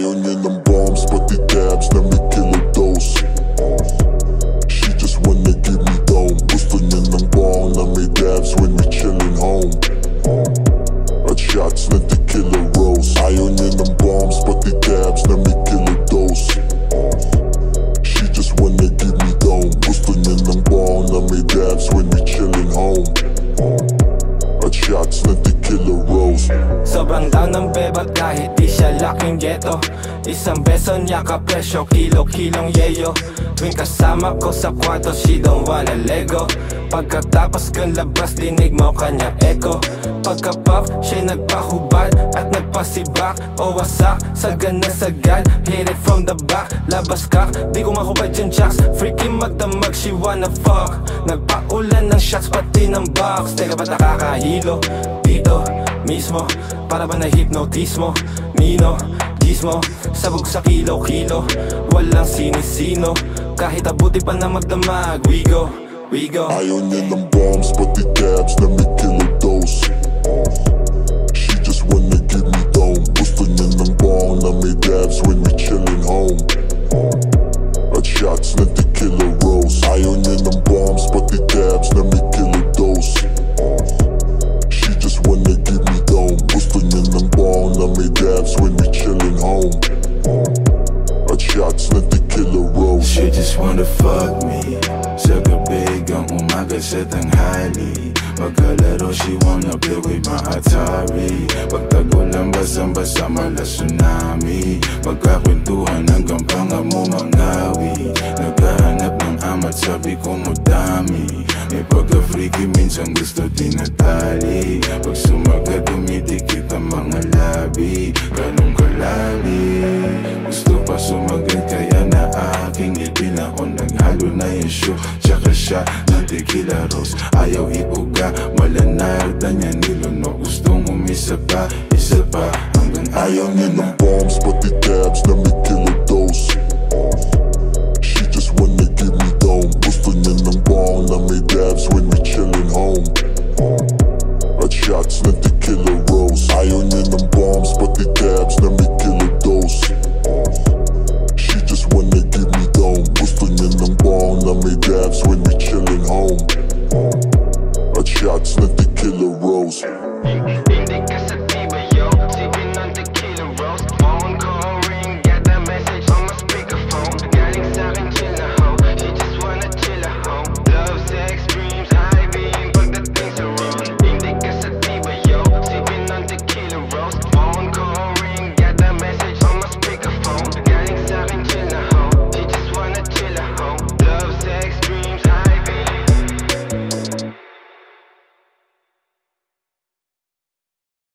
iron in them bombs, but the dabs, let me kill a dose. ng bebag kahit di siya laking ghetto. Isang beso niya kapresyo, kilo-kilong yeyo. Tuwing kasama ko sa kwarto, she don't wanna let go. Pagkatapos kong labas, dinig mo kanya echo. Pagkapap, siya nagpahubad at nagpasibak. O wasak, sagan na sagan, hit it from the back. Labas ka, di ko makubad yung jacks. Freaking magdamag, she wanna fuck. Nagpaulan ng shots, pati ng box. Teka ba't nakakahilo? Mismo Para ba na-hypnotismo Nino Gismo Sabog sa kilo-kilo Walang sinisino Kahit abuti pa na magdamag We go We go. Ayaw niya ng bombs, pati dabs na may killer dose. She just wanna give me dome Gusto niya ng bong na may dabs when we chillin' home. At shots na tequila rose. Ayaw niya ng bombs, but pati dabs na may killer dose Shots na tequila rose She just wanna fuck me. Hanggang umaga sa tanghali Magkalaro she wanna play with my Atari. Pagtago lang basang-basa mala tsunami. Magkakwentuhan hanggang panga mo mangawi Naghahanap ng amat sabi ko mo dami. May pagka-freaky minsan gusto tinatali Pag Show Tsaka siya ng tequila rose Ayaw iuga Malanarda niya niluno Gustong umisa pa Isa pa Hanggang Ayaw niya ng bombs,